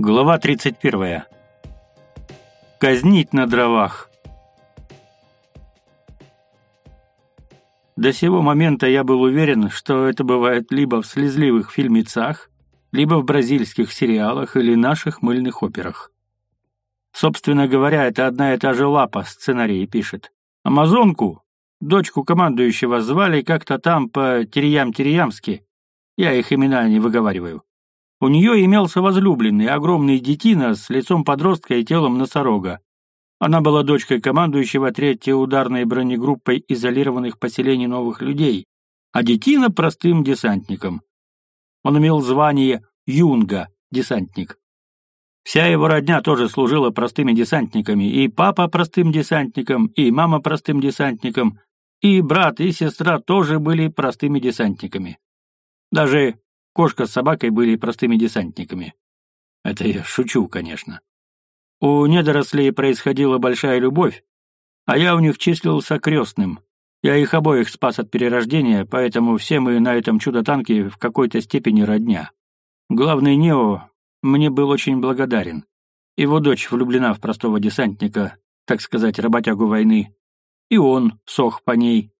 Глава 31. Казнить на дровах. До сего момента я был уверен, что это бывает либо в слезливых фильмецах, либо в бразильских сериалах или наших мыльных операх. Собственно говоря, это одна и та же лапа сценарии пишет. Амазонку, дочку командующего, звали как-то там по Терьям-Терьямски. Я их имена не выговариваю. У нее имелся возлюбленный, огромный детина с лицом подростка и телом носорога. Она была дочкой командующего третьей ударной бронегруппой изолированных поселений новых людей, а детина — простым десантником. Он имел звание Юнга, десантник. Вся его родня тоже служила простыми десантниками, и папа простым десантником, и мама простым десантником, и брат и сестра тоже были простыми десантниками. Даже Кошка с собакой были простыми десантниками. Это я шучу, конечно. У недорослей происходила большая любовь, а я у них числился крестным. Я их обоих спас от перерождения, поэтому все мы на этом чудо-танке в какой-то степени родня. Главный Нео мне был очень благодарен. Его дочь влюблена в простого десантника, так сказать, работягу войны. И он сох по ней.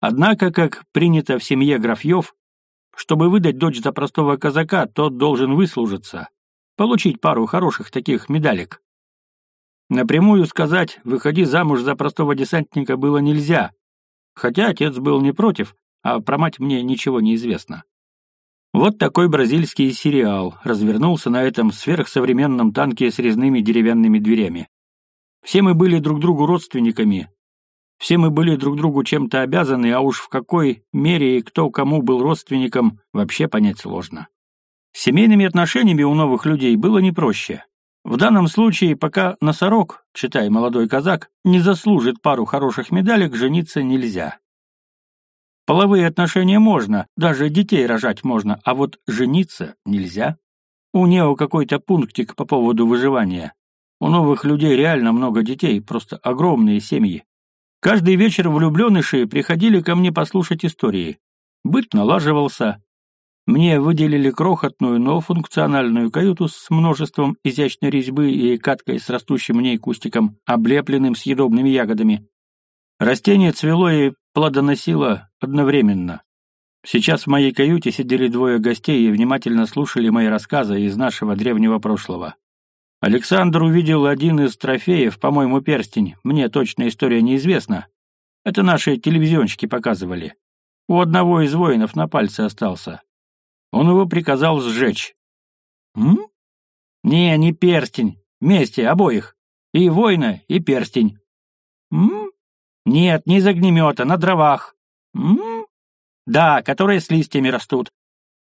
Однако, как принято в семье графьев, чтобы выдать дочь за простого казака, тот должен выслужиться, получить пару хороших таких медалек. Напрямую сказать «выходи замуж за простого десантника» было нельзя, хотя отец был не против, а про мать мне ничего не известно. Вот такой бразильский сериал развернулся на этом сверхсовременном танке с резными деревянными дверями. Все мы были друг другу родственниками, все мы были друг другу чем-то обязаны, а уж в какой мере и кто кому был родственником, вообще понять сложно. С семейными отношениями у новых людей было не проще. В данном случае, пока носорог, читай молодой казак, не заслужит пару хороших медалек, жениться нельзя. Половые отношения можно, даже детей рожать можно, а вот жениться нельзя. У Нео какой-то пунктик по поводу выживания. У новых людей реально много детей, просто огромные семьи. Каждый вечер влюбленыши приходили ко мне послушать истории. Быт налаживался. Мне выделили крохотную, но функциональную каюту с множеством изящной резьбы и каткой с растущим в ней кустиком, облепленным съедобными ягодами. Растение цвело и плодоносило одновременно. Сейчас в моей каюте сидели двое гостей и внимательно слушали мои рассказы из нашего древнего прошлого. Александр увидел один из трофеев, по-моему, перстень. Мне точная история неизвестна. Это наши телевизионщики показывали. У одного из воинов на пальце остался. Он его приказал сжечь. М? Не, не перстень. Вместе, обоих. И воина, и перстень. М? Нет, не из огнемета, на дровах. М? Да, которые с листьями растут.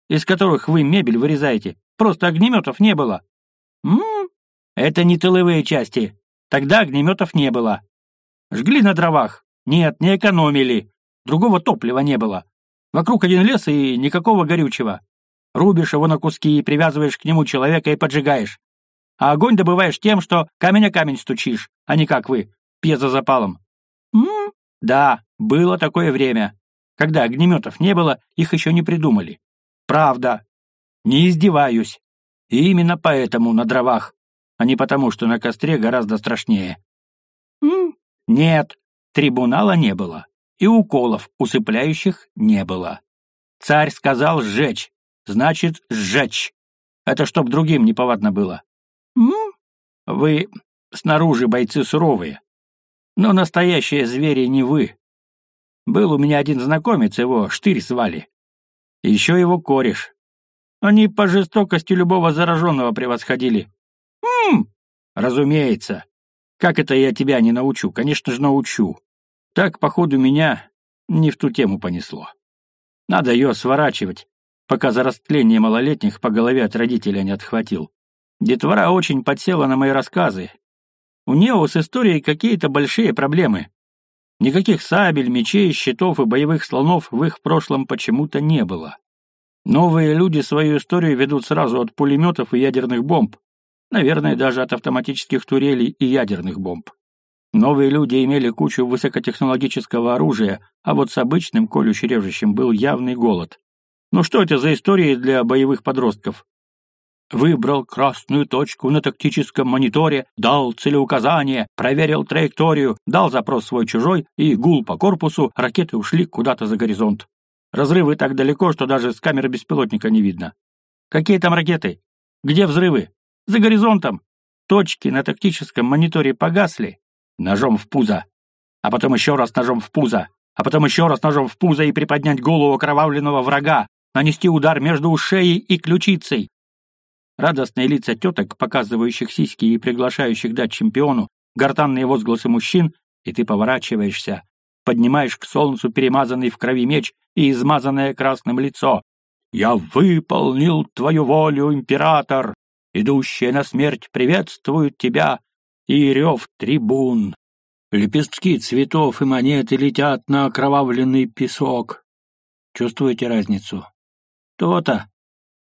Из которых вы мебель вырезаете. Просто огнеметов не было. Это не тыловые части. Тогда огнеметов не было. Жгли на дровах. Нет, не экономили. Другого топлива не было. Вокруг один лес и никакого горючего. Рубишь его на куски, и привязываешь к нему человека и поджигаешь. А огонь добываешь тем, что камень о камень стучишь, а не как вы, пьезозапалом. М? Да, было такое время. Когда огнеметов не было, их еще не придумали. Правда. Не издеваюсь. И именно поэтому на дровах а не потому, что на костре гораздо страшнее. М? Нет, трибунала не было, и уколов, усыпляющих, не было. Царь сказал сжечь, значит, сжечь. Это чтоб другим неповадно было. М? Вы снаружи бойцы суровые, но настоящие звери не вы. Был у меня один знакомец, его Штырь звали. Еще его кореш. Они по жестокости любого зараженного превосходили. «Хм, разумеется. Как это я тебя не научу? Конечно же, научу. Так, походу, меня не в ту тему понесло. Надо ее сворачивать, пока за растление малолетних по голове от родителя не отхватил. Детвора очень подсела на мои рассказы. У Нео с историей какие-то большие проблемы. Никаких сабель, мечей, щитов и боевых слонов в их прошлом почему-то не было. Новые люди свою историю ведут сразу от пулеметов и ядерных бомб, Наверное, даже от автоматических турелей и ядерных бомб. Новые люди имели кучу высокотехнологического оружия, а вот с обычным колюще-режущим был явный голод. Ну что это за истории для боевых подростков? Выбрал красную точку на тактическом мониторе, дал целеуказание, проверил траекторию, дал запрос свой-чужой, и гул по корпусу, ракеты ушли куда-то за горизонт. Разрывы так далеко, что даже с камеры беспилотника не видно. Какие там ракеты? Где взрывы? За горизонтом. Точки на тактическом мониторе погасли. Ножом в пузо. А потом еще раз ножом в пузо. А потом еще раз ножом в пузо и приподнять голову окровавленного врага, нанести удар между ушей и ключицей. Радостные лица теток, показывающих сиськи и приглашающих дать чемпиону, гортанные возгласы мужчин, и ты поворачиваешься, поднимаешь к солнцу перемазанный в крови меч и измазанное красным лицо. «Я выполнил твою волю, император! Идущие на смерть приветствуют тебя!» И рев трибун. Лепестки цветов и монеты летят на окровавленный песок. Чувствуете разницу? То-то.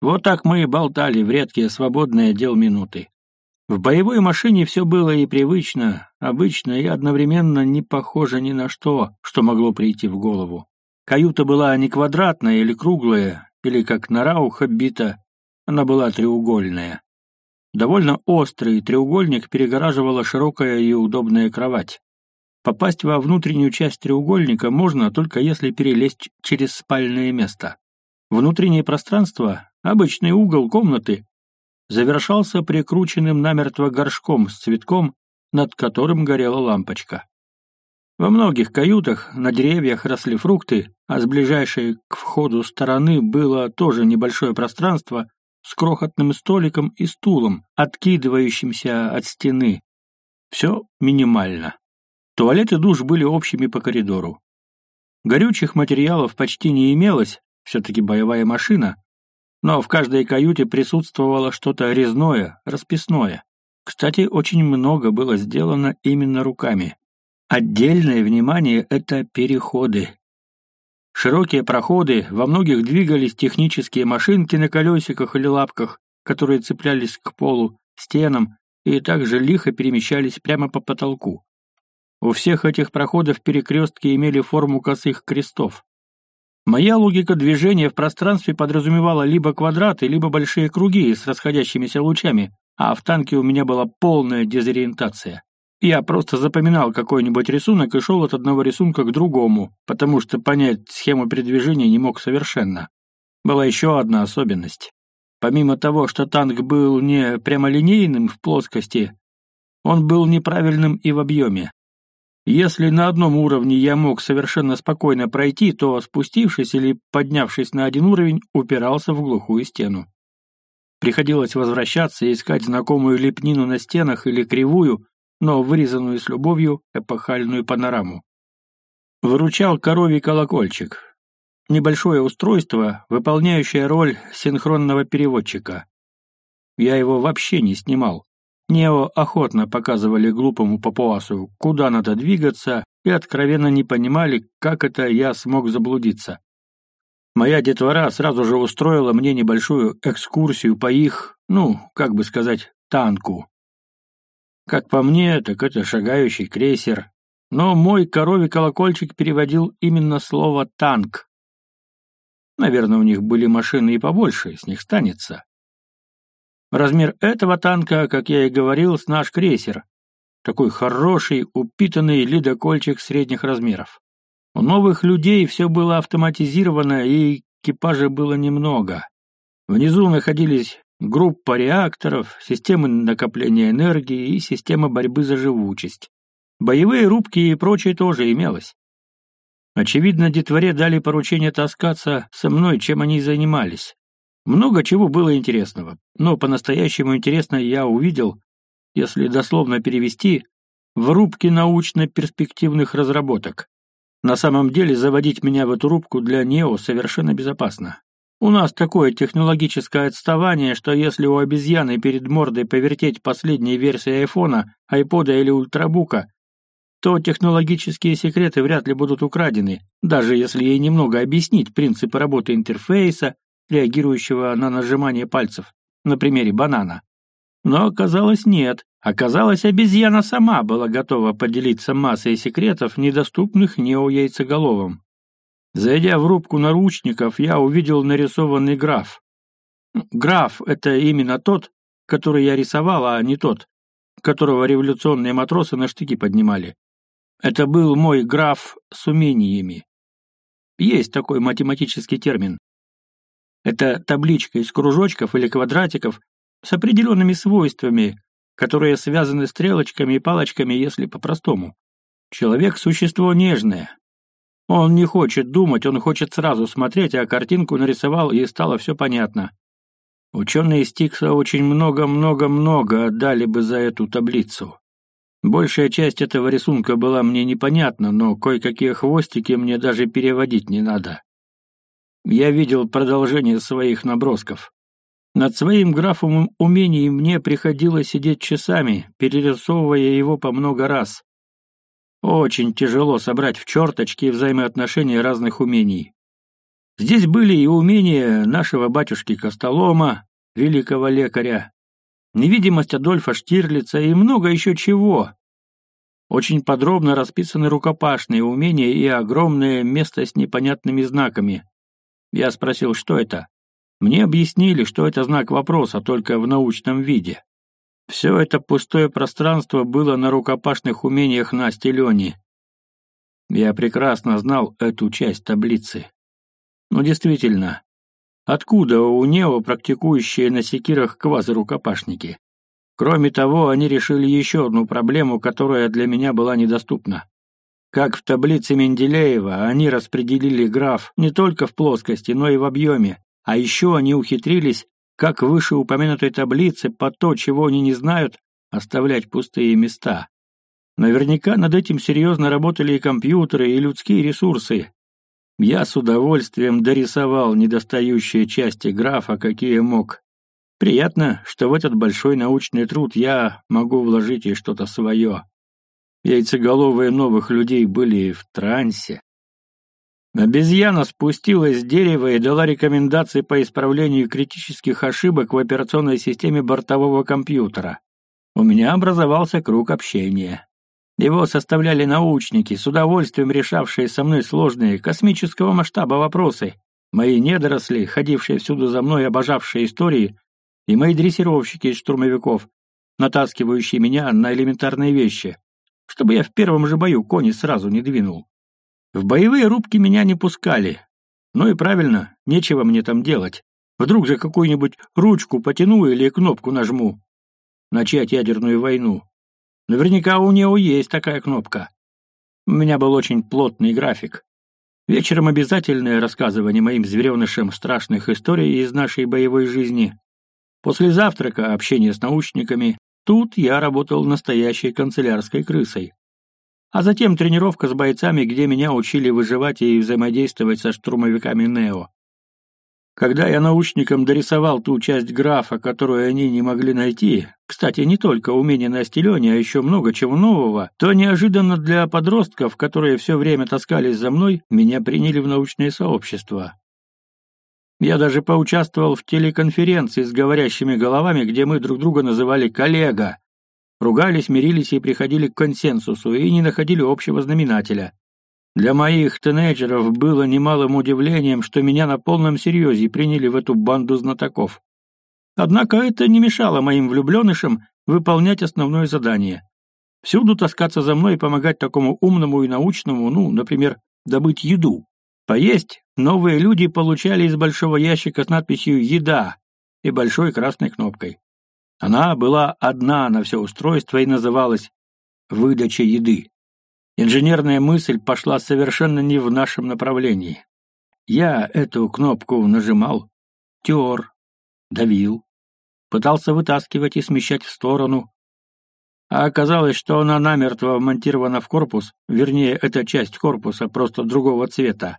Вот так мы и болтали в редкие свободные дел минуты. В боевой машине все было и привычно, обычно и одновременно не похоже ни на что, что могло прийти в голову. Каюта была не квадратная или круглая, или как нора ухабита, она была треугольная. Довольно острый треугольник перегораживала широкая и удобная кровать. Попасть во внутреннюю часть треугольника можно только если перелезть через спальное место. Внутреннее пространство, обычный угол комнаты, завершался прикрученным намертво горшком с цветком, над которым горела лампочка. Во многих каютах на деревьях росли фрукты, а с ближайшей к входу стороны было тоже небольшое пространство с крохотным столиком и стулом, откидывающимся от стены. Все минимально. Туалет и душ были общими по коридору. Горючих материалов почти не имелось, все-таки боевая машина, но в каждой каюте присутствовало что-то резное, расписное. Кстати, очень много было сделано именно руками. Отдельное внимание — это переходы. Широкие проходы, во многих двигались технические машинки на колесиках или лапках, которые цеплялись к полу, стенам и также лихо перемещались прямо по потолку. У всех этих проходов перекрестки имели форму косых крестов. Моя логика движения в пространстве подразумевала либо квадраты, либо большие круги с расходящимися лучами, а в танке у меня была полная дезориентация. Я просто запоминал какой-нибудь рисунок и шел от одного рисунка к другому, потому что понять схему передвижения не мог совершенно. Была еще одна особенность. Помимо того, что танк был не прямолинейным в плоскости, он был неправильным и в объеме. Если на одном уровне я мог совершенно спокойно пройти, то, спустившись или поднявшись на один уровень, упирался в глухую стену. Приходилось возвращаться и искать знакомую лепнину на стенах или кривую, но вырезанную с любовью эпохальную панораму. Выручал коровий колокольчик. Небольшое устройство, выполняющее роль синхронного переводчика. Я его вообще не снимал. Нео охотно показывали глупому папуасу, куда надо двигаться, и откровенно не понимали, как это я смог заблудиться. Моя детвора сразу же устроила мне небольшую экскурсию по их, ну, как бы сказать, танку. Как по мне, так это шагающий крейсер, но мой коровий колокольчик переводил именно слово «танк». Наверное, у них были машины и побольше, с них станется. Размер этого танка, как я и говорил, с наш крейсер. Такой хороший, упитанный ледокольчик средних размеров. У новых людей все было автоматизировано, и экипажа было немного. Внизу находились группа реакторов, системы накопления энергии и система борьбы за живучесть. Боевые рубки и прочее тоже имелось. Очевидно, детворе дали поручение таскаться со мной, чем они занимались. Много чего было интересного, но по-настоящему интересно я увидел, если дословно перевести, в рубке научно-перспективных разработок. На самом деле заводить меня в эту рубку для НЕО совершенно безопасно. У нас такое технологическое отставание, что если у обезьяны перед мордой повертеть последние версии айфона, айпода или ультрабука, то технологические секреты вряд ли будут украдены, даже если ей немного объяснить принципы работы интерфейса, реагирующего на нажимание пальцев, на примере банана. Но оказалось нет. Оказалось, обезьяна сама была готова поделиться массой секретов, недоступных нео-яйцеголовым. Зайдя в рубку наручников, я увидел нарисованный граф. Граф — это именно тот, который я рисовал, а не тот, которого революционные матросы на штыки поднимали. Это был мой граф с умениями. Есть такой математический термин. Это табличка из кружочков или квадратиков с определенными свойствами, которые связаны стрелочками и палочками, если по-простому. Человек — существо нежное. Он не хочет думать, он хочет сразу смотреть, а картинку нарисовал, и стало все понятно. Ученые Стикса очень много-много-много отдали бы за эту таблицу. Большая часть этого рисунка была мне непонятна, но кое-какие хвостики мне даже переводить не надо. Я видел продолжение своих набросков. Над своим графом умений мне приходилось сидеть часами, перерисовывая его по много раз. Очень тяжело собрать в черточки взаимоотношения разных умений. Здесь были и умения нашего батюшки Костолома, великого лекаря, невидимость Адольфа Штирлица и много еще чего. Очень подробно расписаны рукопашные умения и огромное место с непонятными знаками. Я спросил, что это. Мне объяснили, что это знак вопроса, только в научном виде. Все это пустое пространство было на рукопашных умениях Насти Лени. Я прекрасно знал эту часть таблицы. Но действительно, Откуда у Нео практикующие на секирах квазирукопашники? Кроме того, они решили еще одну проблему, которая для меня была недоступна. Как в таблице Менделеева, они распределили граф не только в плоскости, но и в объеме, а еще они ухитрились, как в вышеупомянутой таблице, по то, чего они не знают, оставлять пустые места. Наверняка над этим серьезно работали и компьютеры, и людские ресурсы, я с удовольствием дорисовал недостающие части графа, какие мог. Приятно, что в этот большой научный труд я могу вложить и что-то свое. Яйцеголовые новых людей были в трансе. Обезьяна спустилась с дерева и дала рекомендации по исправлению критических ошибок в операционной системе бортового компьютера. У меня образовался круг общения. Его составляли научники, с удовольствием решавшие со мной сложные космического масштаба вопросы, мои недоросли, ходившие всюду за мной, обожавшие истории, и мои дрессировщики из штурмовиков, натаскивающие меня на элементарные вещи, чтобы я в первом же бою кони сразу не двинул. В боевые рубки меня не пускали. Ну и правильно, нечего мне там делать. Вдруг же какую-нибудь ручку потяну или кнопку нажму. Начать ядерную войну. Наверняка у него есть такая кнопка. У меня был очень плотный график. Вечером обязательное рассказывание моим зверенышам страшных историй из нашей боевой жизни. После завтрака общение с научниками. Тут я работал настоящей канцелярской крысой. А затем тренировка с бойцами, где меня учили выживать и взаимодействовать со штурмовиками Нео. Когда я научникам дорисовал ту часть графа, которую они не могли найти, кстати, не только умение на стелене, а еще много чего нового, то неожиданно для подростков, которые все время таскались за мной, меня приняли в научное сообщество. Я даже поучаствовал в телеконференции с говорящими головами, где мы друг друга называли «коллега». Ругались, мирились и приходили к консенсусу, и не находили общего знаменателя. Для моих тинейджеров было немалым удивлением, что меня на полном серьезе приняли в эту банду знатоков. Однако это не мешало моим влюбленышам выполнять основное задание. Всюду таскаться за мной и помогать такому умному и научному, ну, например, добыть еду. Поесть новые люди получали из большого ящика с надписью «Еда» и большой красной кнопкой. Она была одна на все устройство и называлась «Выдача еды». Инженерная мысль пошла совершенно не в нашем направлении. Я эту кнопку нажимал, тер, давил, пытался вытаскивать и смещать в сторону, а оказалось, что она намертво вмонтирована в корпус, вернее, эта часть корпуса просто другого цвета.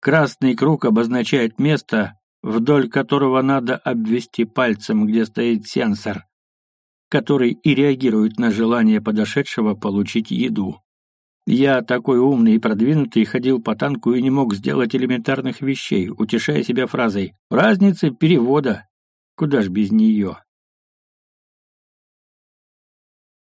Красный круг обозначает место, вдоль которого надо обвести пальцем, где стоит сенсор который и реагирует на желание подошедшего получить еду. Я такой умный и продвинутый ходил по танку и не мог сделать элементарных вещей, утешая себя фразой «разница перевода». Куда ж без нее?